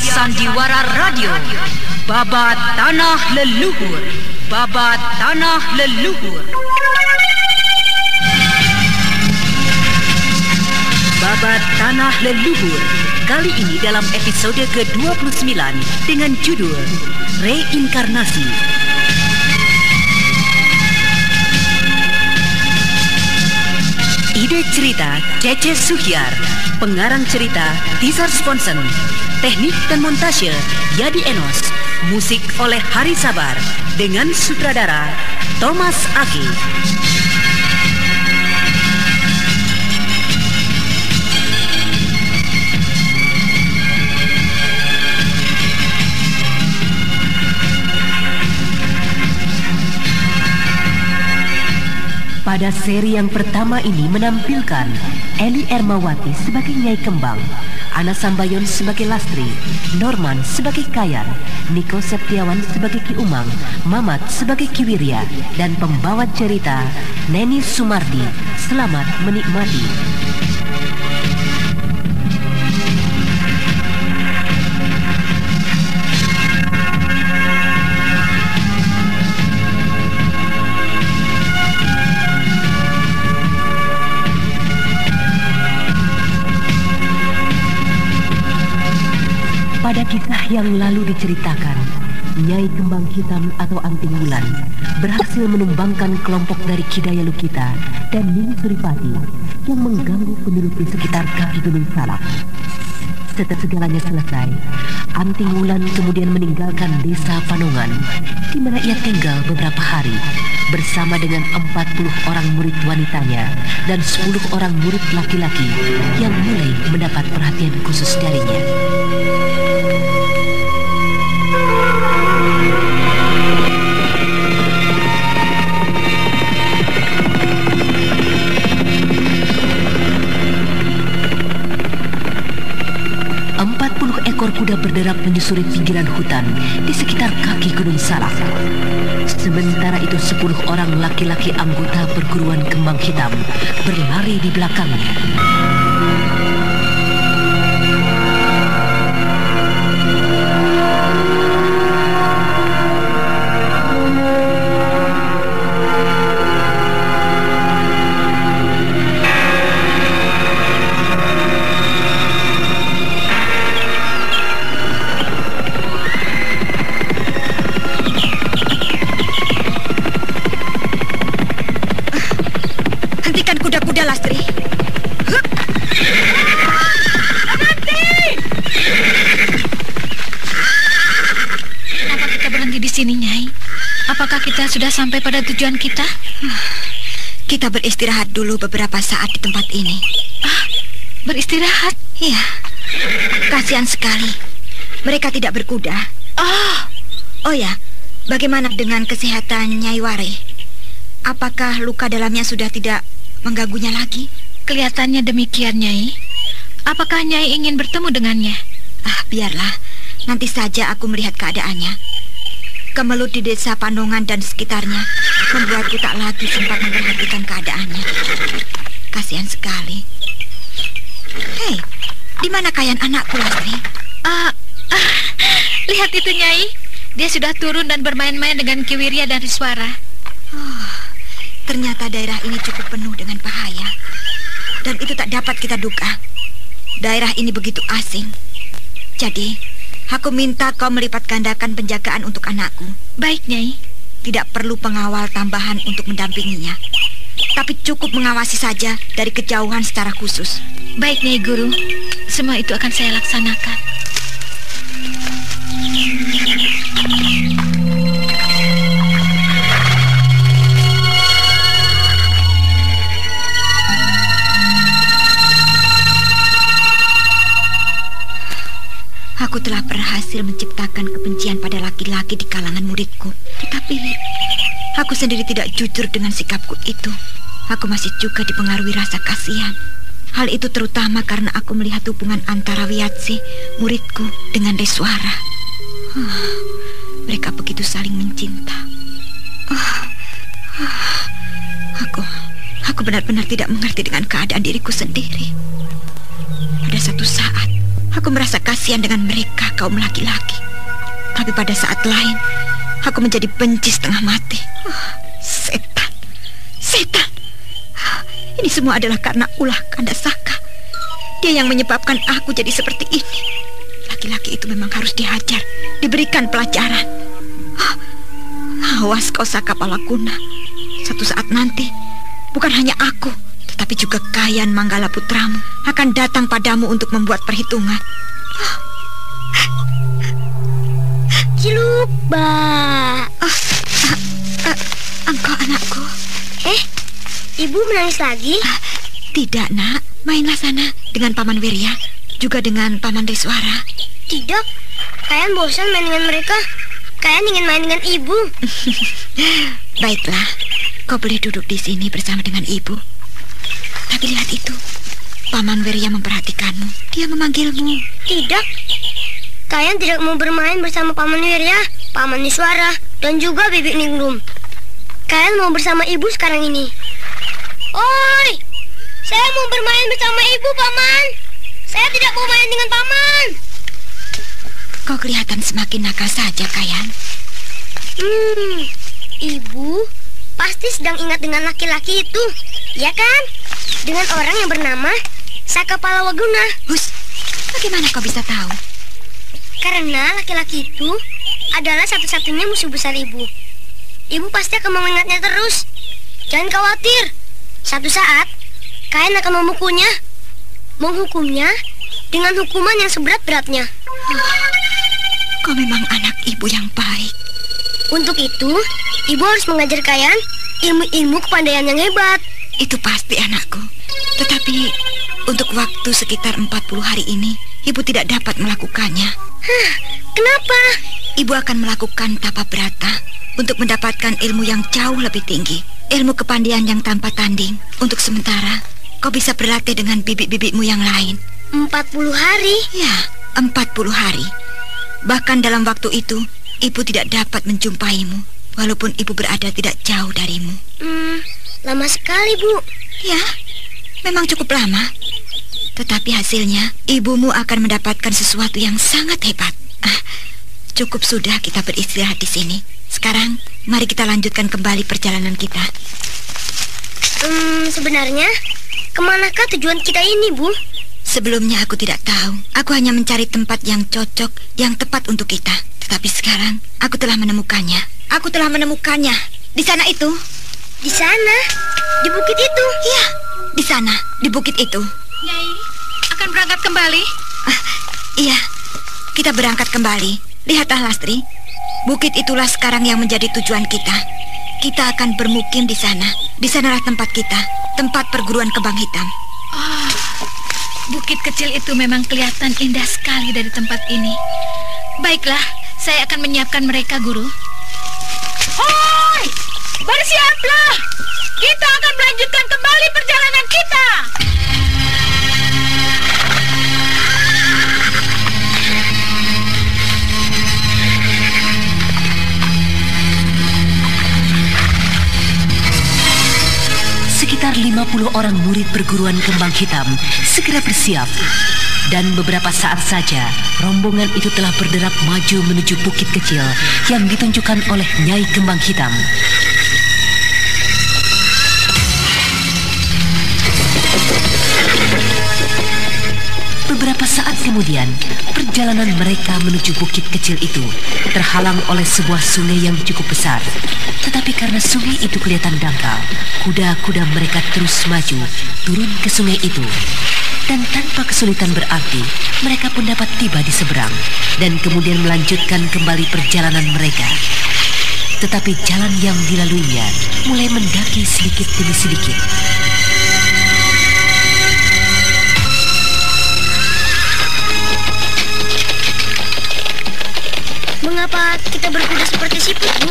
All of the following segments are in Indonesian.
serial Sandiwara Radio. Babat Tanah Leluhur. Babat Tanah Leluhur. Babat Tanah Leluhur. Kali ini dalam episode ke-29 dengan judul Reinkarnasi Ide cerita Cece Suhyar Pengarang cerita Tizar Sponsen. Teknik dan montase Yadi Enos. Musik oleh Hari Sabar Dengan sutradara Thomas Aki Pada seri yang pertama ini menampilkan Eli Ermawati sebagai Nyai Kembang, Ana Sambayon sebagai Lastri, Norman sebagai Kayan, Niko Septiawan sebagai Ki Umang, Mamat sebagai Ki Wirya, dan pembawa cerita Neni Sumardi. Selamat menikmati. Diceritakan, Nyai Kembang Hitam atau Anting Wulan berhasil menumbangkan kelompok dari Kidaya Lukita dan Nini Suripati yang mengganggu penduduk di sekitar kaki Gunung Salak. Setelah segalanya selesai, Anting Wulan kemudian meninggalkan desa Panongan, di mana ia tinggal beberapa hari bersama dengan 40 orang murid wanitanya dan 10 orang murid laki-laki yang mulai mendapat perhatian khusus darinya. Ekor kuda berderap menyusuri pinggiran hutan di sekitar kaki Gunung Salak. Sementara itu sepuluh orang laki-laki anggota perguruan kembang hitam berlari di belakangnya. Tujuan kita? Kita beristirahat dulu beberapa saat di tempat ini. Ah, beristirahat? Iya. Kasihan sekali. Mereka tidak berkuda. Oh, Oh ya, bagaimana dengan kesehatan Nyai Ware? Apakah luka dalamnya sudah tidak mengganggunya lagi? kelihatannya demikian, Nyai. Apakah Nyai ingin bertemu dengannya? Ah, biarlah. Nanti saja aku melihat keadaannya. Kemelut di desa Pandongan dan sekitarnya membuatku tak lagi sempat memperhatikan keadaannya. Kasihan sekali. Hei, di mana kayan anakku, Lastri? Ah, ah, lihat itu, Nyai. Dia sudah turun dan bermain-main dengan Kiwirya dan Riswara. Oh, ternyata daerah ini cukup penuh dengan bahaya. Dan itu tak dapat kita duga. Daerah ini begitu asing. Jadi, aku minta kau melipat gandakan penjagaan untuk anakku. Baik, Nyai. Tidak perlu pengawal tambahan untuk mendampinginya. Tapi cukup mengawasi saja dari kejauhan secara khusus. Baik, Nyai Guru. Semua itu akan saya laksanakan. Telah berhasil menciptakan kebencian pada laki-laki di kalangan muridku. Tetapi aku sendiri tidak jujur dengan sikapku itu. Aku masih juga dipengaruhi rasa kasihan. Hal itu terutama karena aku melihat hubungan antara Wiyatsi, muridku, dengan Deswara. Huh, mereka begitu saling mencinta. Oh, oh, aku, aku benar-benar tidak mengerti dengan keadaan diriku sendiri. Pada satu saat, Aku merasa kasihan dengan mereka kaum laki-laki. Tapi pada saat lain, aku menjadi benci setengah mati. Oh, setan, setan. Ini semua adalah karena ulah kanda Saka. Dia yang menyebabkan aku jadi seperti ini. Laki-laki itu memang harus dihajar, diberikan pelajaran. Oh, awas kau Saka Palakuna. Satu saat nanti, bukan hanya aku, tetapi juga Kayan Manggala putramu akan datang padamu untuk membuat perhitungan. Ciluba. Oh, uh, uh, engkau anakku. Eh, ibu menangis lagi? Uh, tidak, nak. Mainlah sana dengan Paman Wirya, juga dengan Paman Riswara. Tidak, kalian bosan main dengan mereka. Kalian ingin main dengan ibu. Baiklah, kau boleh duduk di sini bersama dengan ibu. Tapi lihat itu. Paman Wirya memperhatikanmu. Dia memanggilmu. Tidak. Kalian tidak mau bermain bersama Paman Wirya, Paman Niswara, dan juga Bibi Ningrum. Kalian mau bersama ibu sekarang ini. Oi! Saya mau bermain bersama ibu, Paman. Saya tidak mau main dengan Paman. Kau kelihatan semakin nakal saja, Kayan. Hmm, ibu pasti sedang ingat dengan laki-laki itu, ya kan? dengan orang yang bernama Saka Palawaguna. Hus, bagaimana kau bisa tahu? Karena laki-laki itu adalah satu-satunya musuh besar ibu. Ibu pasti akan mengingatnya terus. Jangan khawatir. Satu saat, kalian akan memukulnya. Menghukumnya dengan hukuman yang seberat-beratnya. kau memang anak ibu yang baik. Untuk itu, ibu harus mengajar kalian ilmu-ilmu kepandaian yang hebat. Itu pasti anakku. Untuk waktu sekitar 40 hari ini, ibu tidak dapat melakukannya. Hah, kenapa? Ibu akan melakukan tapa berata untuk mendapatkan ilmu yang jauh lebih tinggi. Ilmu kepandian yang tanpa tanding. Untuk sementara, kau bisa berlatih dengan bibit-bibitmu yang lain. 40 hari? Ya, 40 hari. Bahkan dalam waktu itu, ibu tidak dapat menjumpaimu, walaupun ibu berada tidak jauh darimu. Hmm, Lama sekali, Bu. Ya, memang cukup lama. Tetapi hasilnya, ibumu akan mendapatkan sesuatu yang sangat hebat. Ah, cukup sudah kita beristirahat di sini. Sekarang, mari kita lanjutkan kembali perjalanan kita. Hmm, sebenarnya, ke manakah tujuan kita ini, Bu? Sebelumnya aku tidak tahu. Aku hanya mencari tempat yang cocok, yang tepat untuk kita. Tetapi sekarang, aku telah menemukannya. Aku telah menemukannya. Di sana itu. Di sana? Di bukit itu? Iya, di sana, di bukit itu. Akan berangkat kembali? Ah, iya, kita berangkat kembali. Lihatlah, Lastri. Bukit itulah sekarang yang menjadi tujuan kita. Kita akan bermukim di sana. Di sanalah tempat kita, tempat perguruan kembang hitam. Oh, bukit kecil itu memang kelihatan indah sekali dari tempat ini. Baiklah, saya akan menyiapkan mereka, Guru. Hoi! Bersiaplah! Kita akan melanjutkan kembali perjalanan 20 orang murid perguruan kembang hitam segera bersiap dan beberapa saat saja rombongan itu telah berderap maju menuju bukit kecil yang ditunjukkan oleh Nyai Kembang Hitam. Beberapa saat kemudian, perjalanan mereka menuju bukit kecil itu terhalang oleh sebuah sungai yang cukup besar. Tetapi karena sungai itu kelihatan dangkal, kuda-kuda mereka terus maju turun ke sungai itu. Dan tanpa kesulitan berarti, mereka pun dapat tiba di seberang dan kemudian melanjutkan kembali perjalanan mereka. Tetapi jalan yang dilaluinya mulai mendaki sedikit demi sedikit. Kita berkuda seperti siput, Bu?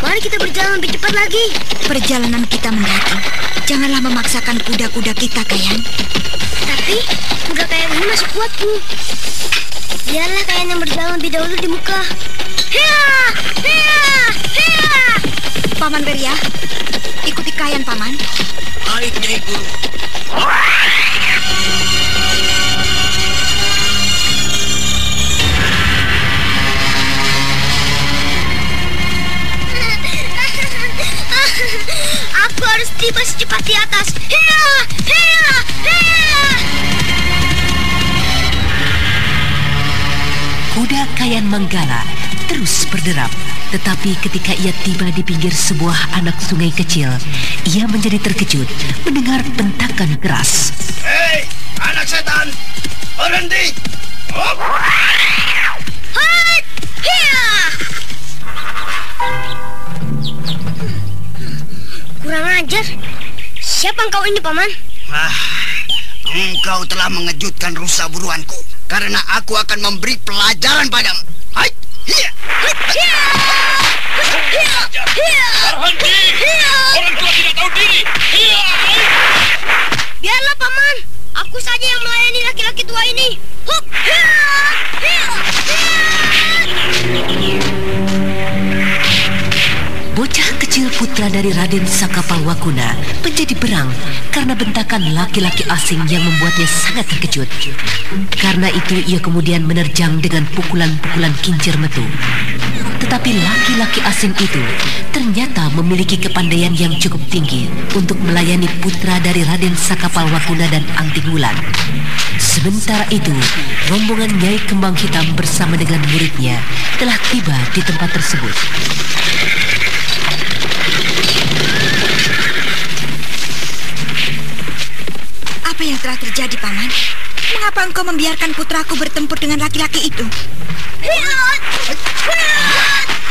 Mari kita berjalan lebih cepat lagi. Perjalanan kita mendaki. Janganlah memaksakan kuda-kuda kita, Kayan. Tapi kuda kayak ini masih kuat, Bu. Biarlah Kayan yang berjalan lebih dahulu di muka. Hia! Hia! Hia! Paman Beria, ikuti Kayan, Paman. Baik, Nyai Guru. Hiya! Hiya! Hiya! Kuda Kayan Manggala terus berderap. Tetapi ketika ia tiba di pinggir sebuah anak sungai kecil, ia menjadi terkejut mendengar bentakan keras. Hei, anak setan! Berhenti! Hop! Hai! Hiya! Siapa engkau ini, Paman? Ah, engkau telah mengejutkan rusa buruanku. Karena aku akan memberi pelajaran padamu. Hai! Berhenti! Orang tua tidak tahu diri! Biarlah, Paman. Aku saja yang melayani laki-laki tua ini. Hup! Hiya! Hiya! Bocah kecil putra dari Raden Sakapalwakuna menjadi berang karena bentakan laki-laki asing yang membuatnya sangat terkejut. Karena itu ia kemudian menerjang dengan pukulan-pukulan kincir metu. Tetapi laki-laki asing itu ternyata memiliki kepandaian yang cukup tinggi untuk melayani putra dari Raden Sakapalwakuna dan Angting Wulan. Sementara itu, rombongan Nyai Kembang Hitam bersama dengan muridnya telah tiba di tempat tersebut. Mengapa engkau membiarkan putraku bertempur dengan laki-laki itu?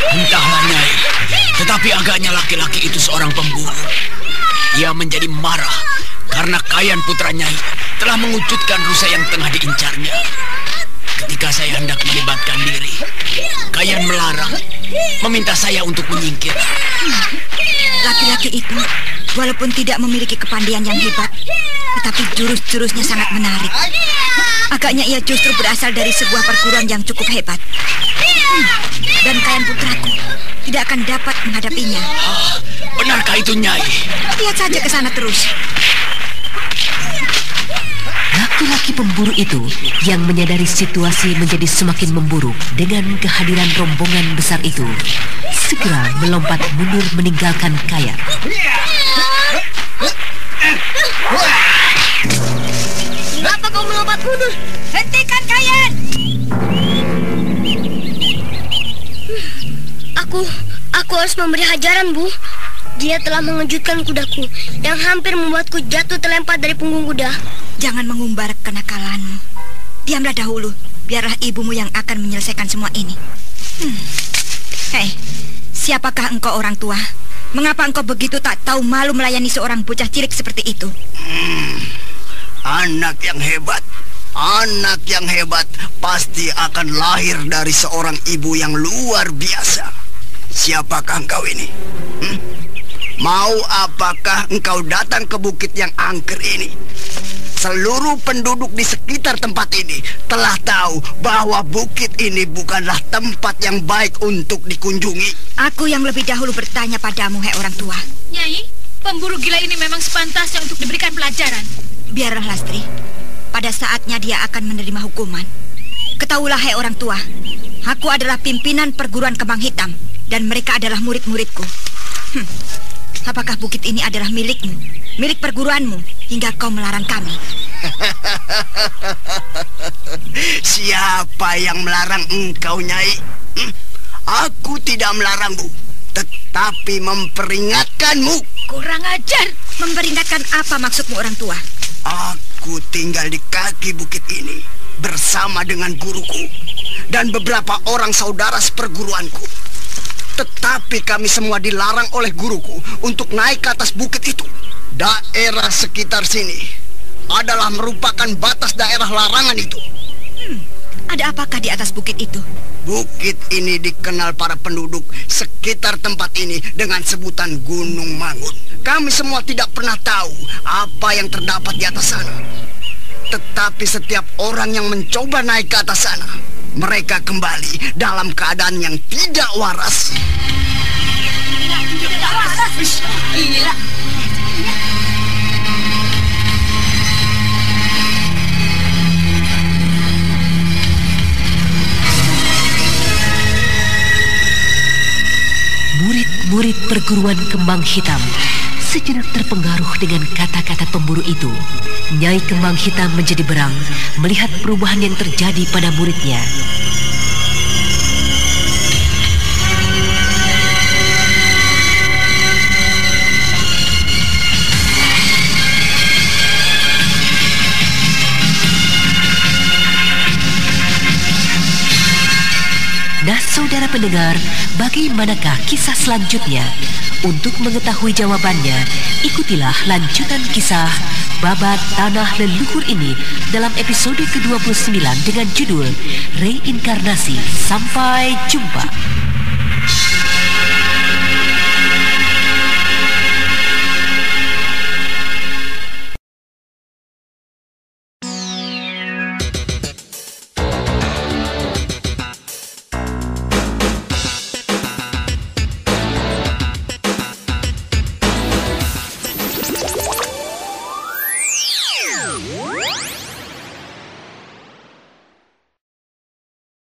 Entahlah, Nyai. Tetapi agaknya laki-laki itu seorang pembunuh. Ia menjadi marah karena Kayan putra Nyai telah mengucutkan rusa yang tengah diincarnya. Ketika saya hendak melibatkan diri, Kayan melarang, meminta saya untuk menyingkir. Laki-laki itu, walaupun tidak memiliki kepandaian yang hebat, tetapi jurus-jurusnya sangat menarik. Agaknya ia justru berasal dari sebuah perguruan yang cukup hebat. Hmm, Dan Kayan putraku tidak akan dapat menghadapinya. Ah, benarkah itu, Nyai? Lihat saja ke sana terus. Laki-laki pemburu itu yang menyadari situasi menjadi semakin memburuk dengan kehadiran rombongan besar itu segera melompat mundur meninggalkan Kayan. Hentikan Kayan! Aku, aku harus memberi hajaran, Bu. Dia telah mengejutkan kudaku yang hampir membuatku jatuh terlempar dari punggung kuda. Jangan mengumbar kenakalanmu. Diamlah dahulu, biarlah ibumu yang akan menyelesaikan semua ini. Hmm. Hei, siapakah engkau orang tua? Mengapa engkau begitu tak tahu malu melayani seorang bocah cilik seperti itu? Anak yang hebat. Anak yang hebat pasti akan lahir dari seorang ibu yang luar biasa. Siapakah engkau ini? Hmm? Mau apakah engkau datang ke bukit yang angker ini? Seluruh penduduk di sekitar tempat ini telah tahu bahwa bukit ini bukanlah tempat yang baik untuk dikunjungi. Aku yang lebih dahulu bertanya padamu, hei orang tua. Nyai, pemburu gila ini memang sepantasnya untuk diberikan pelajaran. Biarlah Lastri, pada saatnya dia akan menerima hukuman. Ketahuilah, hei orang tua, aku adalah pimpinan perguruan kembang hitam dan mereka adalah murid-muridku. Hmm. Apakah bukit ini adalah milikmu, milik perguruanmu, hingga kau melarang kami? Siapa yang melarang engkau, Nyai? Hmm? Aku tidak melarangmu, tetapi memperingatkanmu. Kurang ajar. Memperingatkan apa maksudmu orang tua? Aku tinggal di kaki bukit ini bersama dengan guruku dan beberapa orang saudara seperguruanku. Tetapi kami semua dilarang oleh guruku untuk naik ke atas bukit itu. Daerah sekitar sini adalah merupakan batas daerah larangan itu. Ada apakah di atas bukit itu? Bukit ini dikenal para penduduk sekitar tempat ini dengan sebutan Gunung Mangun. Kami semua tidak pernah tahu apa yang terdapat di atas sana. Tetapi setiap orang yang mencoba naik ke atas sana, mereka kembali dalam keadaan yang tidak waras. Murid-murid perguruan kembang hitam Sejenak terpengaruh dengan kata-kata pemburu itu, Nyai Kembang Hitam menjadi berang melihat perubahan yang terjadi pada muridnya. Pendengar, bagaimanakah kisah selanjutnya? Untuk mengetahui jawabannya, ikutilah lanjutan kisah Babat Tanah Leluhur ini dalam episode ke-29 dengan judul Reinkarnasi. Sampai jumpa.